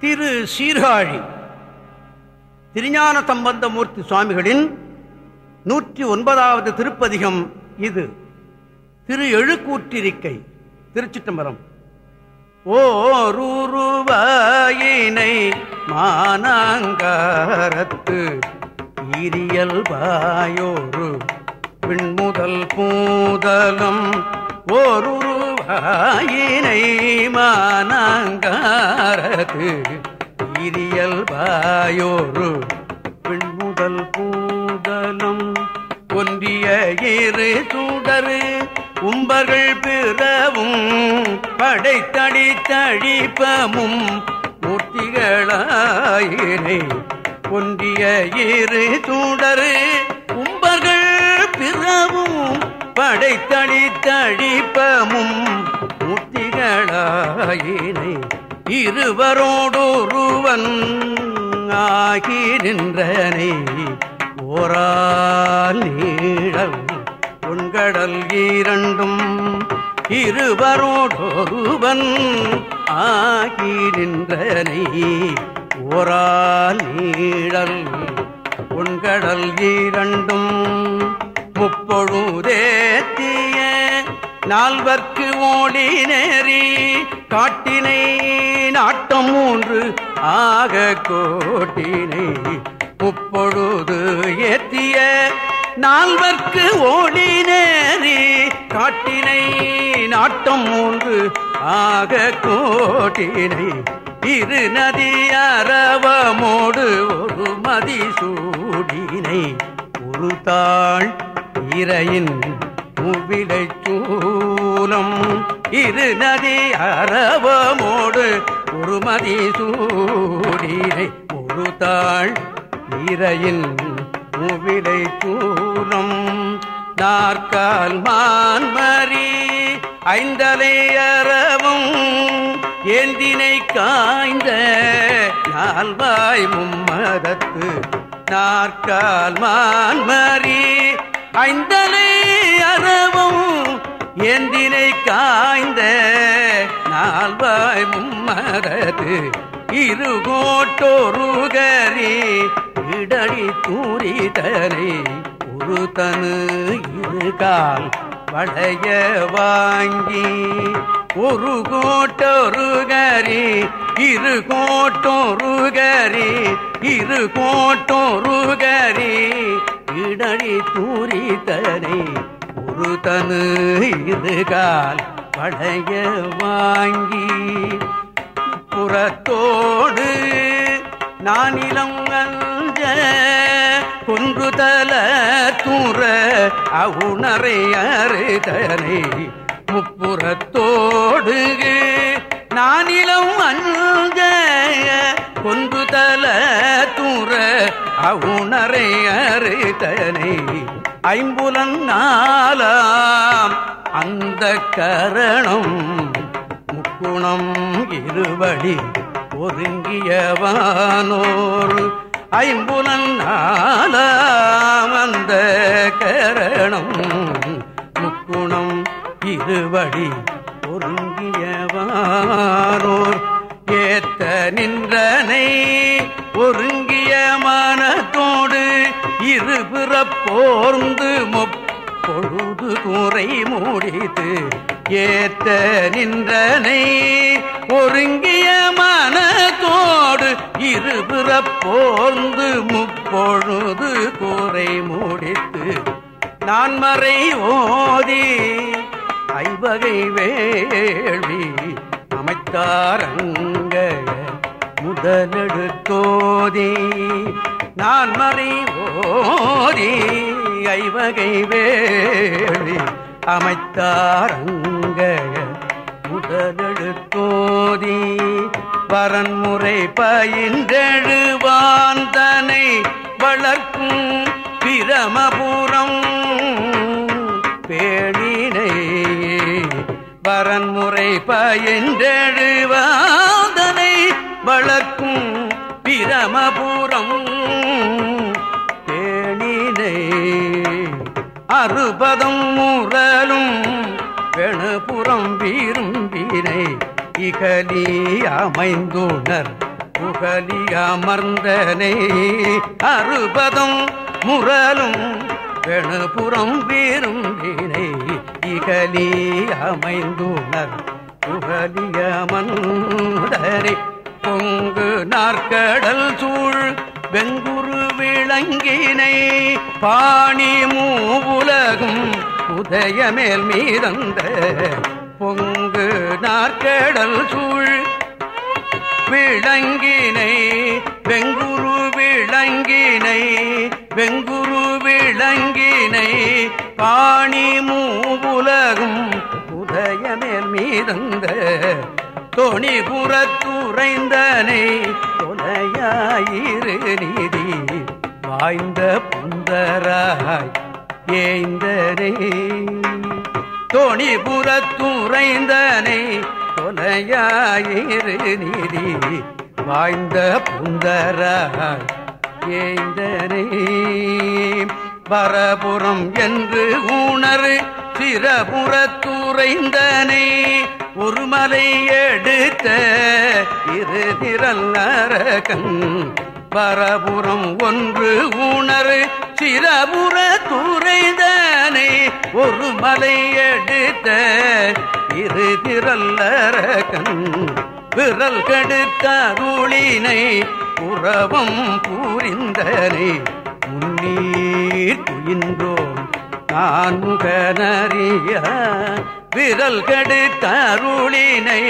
திரு சீர்காழி திருஞான சம்பந்தமூர்த்தி சுவாமிகளின் நூற்றி ஒன்பதாவது திருப்பதிகம் இது. திரு எழுக்கூற்றிருக்கை திருச்சிட்டம்பரம் ஓருருவாயினை மானாங்காரத்து ஈரியல் பாயோரு பின்முதல் பூதலம் ஓருருவாயினை மானாங்காரத்து இரியல் பாயோரு பின்முதல் பூதலும் ஒன்றிய இரு சுடரு உம்பர்கள் பிறவும் படைத்தடி தழிப்பமும் மூர்த்திகளாயினை ஒன்றிய இரு சுடரு படைத்தடி தழிப்பமும் மூர்த்திகளாயினை இருவரோடொருவன் ஆகி நின்றனை ஓரால் நீழல் பொன்கடல் ஈரண்டும் இருவரோடொருவன் ஆகி நின்றனை ஓரால் நீழல் பொன்கடல் ஈரண்டும் முப்பொழுதேத்திய நால்வர்க்கு ஓடி நேரி காட்டினை நாட்டம் மூன்று ஆக கோட்டினை முப்பொழுது ஏத்திய நால்வர்க்கு ஓடி நேரி காட்டினை நாட்டம் மூன்று ஆக கோட்டினை இரு நதி அரவமோடு ஒரு மதி சூடினை ஒரு தாழ் இறையின் முவிலை சூலம் இரு நதி அரவமோடு ஒரு மதி சூடினை ஒரு தாள் இறையின் முவிலை சூலம் நாற்கால் மான்மரி ஐந்தலை அறவும் ஏந்தினை காய்ந்த நால்வாய் மும்மதத்து நாற்கால் மான்மரீ ஐந்தனை அறவும் எந்தினை காய்ந்த நால்வாய் மும்மரது இருகோட்டொருகரி இடடி தூரிதனை ஒரு தனு இருகால் வளைய வாங்கி ஒரு கோட்டொருகரி இரு கோட்டொருகரி இரு கோட்டொருகரி இடடி தூரிதனை ஒரு தனு இருகால் பழைய வாங்கி. புறத்தோடு நானிலம் அஞ்ச கொன்றுதல தூர அவுணரை அறுதனை முப்புறத்தோடு நானிலம் அஞ்ச கொன்றுதல தூர அவுணரை அறிதனை ஐம்புலன் நாலாம் அந்த கரணம் முக்குணம் இருவடி ஒருங்கியவானோர் ஐம்புலன் நாலாம் அந்த கரணம் முக்குணம் இருவடி ஒருங்கியவானோர் ஏத்த நின்றனை ஒருங்கிய மனத்தோடு இருபுறப்போர்ந்து முப்பொழுது கூரை மூடித்து ஏத்த நின்றனை ஒருங்கிய மனத்தோடு இருபுறப்போர்ந்து முப்பொழுது கூரை மூடித்து நான் மறை ஓதி ஐவகை வேள்வி அமைத்தாரங்க முதலெடுத்தோதி நான் மறை ஓதி ஐவகை வேளி அமைத்தாரங்க முதலெடுத்தோதி. வரன்முறை பயின்றெழுவாந்தனை வளர்க்கும் பிரமபுரம். பேணினை வரன்முறை பயின்றெழுவான் வளர்க்கும் பிரமபுரம். தேனினை அறுபதம் முரலும் வெணுபுறம் விரும்பினை இகலி அமைந்துணர். புகலி அமர்ந்தனை அறுபதம் முரலும் வெணுபுறம் வீரும் வினை இகலி அமைந்துணர். புகலியமந்தரை பொங்கு நாற்கடல் சூழ் வெங்குரு விளங்கினை பாணி மூவுலகும் உதயமேல் மீதந்த பொங்கு நாற்கடல் சூழ் விளங்கினை வெங்குரு விளங்கினை வெங்குரு விளங்கினை பாணி மூவுலகும் உதயமேல் மீதந்த தொணிபுறத்துறைந்தனை தொலையாயிரு நீதி வாய்ந்த புந்தராய் ஏய்ந்தனை. தொணிபுறத்துறைந்தனை தொலையாயிரு நீதி வாய்ந்த புந்தராய் ஏய்ந்தனை. பரபுறம் என்று ஊணரு சிறபுறத்துறைந்தனை ஒரு மலை எடுத்த இரு திரல் நரகன் பரபுறம் ஒன்று உணரு சிறபுற துறைதானே. ஒரு மலை எடுத்த இரு திரல்லரகன் விரல் கெடுத்த கெடுத்தருளினை உறவம் பூரிந்தனை. முன்னீர் குயின்றோம் நான் முகனறிய விரல் கெடுத்தருளினை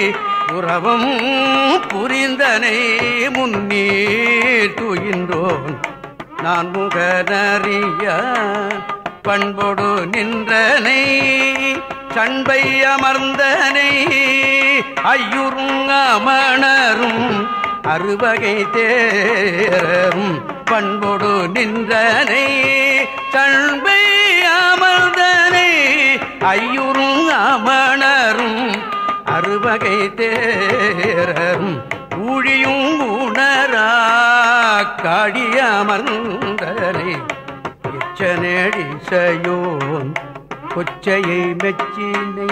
உறவும் புரிந்தனை முன்னீர் துயின்றோன். நான் முகநறிய பண்பொடு நின்றனை சண்பை அமர்ந்தனை ஐயுறும் அமணரும் அறுவகை தேரும் பண்பொடு நின்றனை சண்பை அமர்ந்தனை ஐயுறும் அமணரும் அறுவகை தேரரும் ஊழியும் உணரா காடி அமர்ந்தனை எச்சனேடிசையோன் கொச்சையை மெச்சினை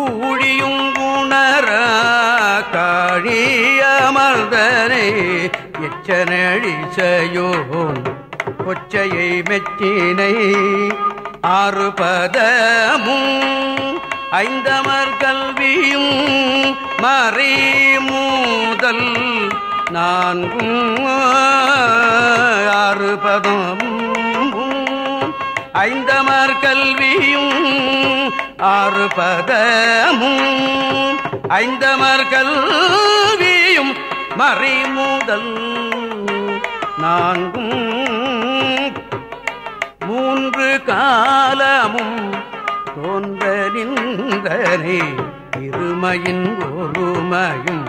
ஊழியும் உணரா காழி அமர்ந்தனை எச்சனடிசையோன் கொச்சையை மெச்சினை ஆறு பதமும் ஐந்தமர் கல்வியும் மறை மூதல் நான்கும் ஆறு பதமும் ஐந்தமர் கல்வியும் ஆறு பதமும் ஐந்தமர் கல்வியும் மறை மூதல் நான்கும் காலமும் தோன்ற நின்றனே இருமையின் ஒருமையும்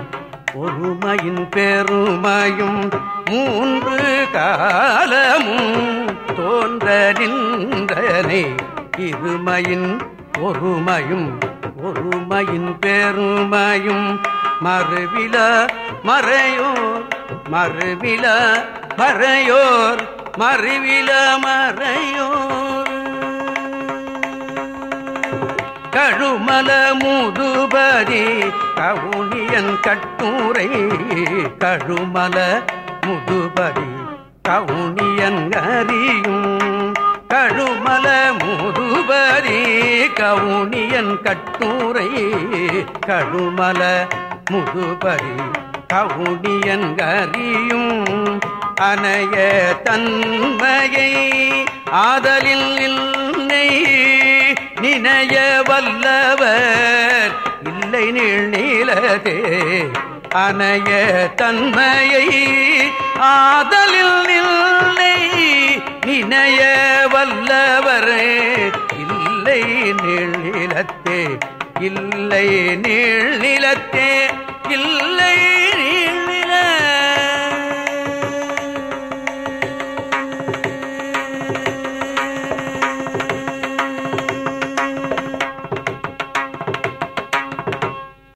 ஒருமையின் பெருமையும் மூன்று காலமும் தோன்ற நின்றனே இருமையின் ஒருமையும் ஒருமையின் பெருமையும் மறுவில மறையோர் மறுவில மறையோர். மறிவில மறையோர். கழுமல முதுபதி கவுனியன் கட்டுரை. கழுமல முதுபதி கவுனியன் அறியும். கழுமல முதுபதி கவுனியன் கட்டுரை. கழுமல முதுபதி கவுனியன் அறியும். அனைய தன்மையை ஆதலில் இல்லை நினைய வல்லவர் இல்லை நீளதே அனைய தன்மையை ஆதலில் இல்லை நினைய வல்லவர் இல்லை நீளிலத்தே இல்லை நீளிலத்தே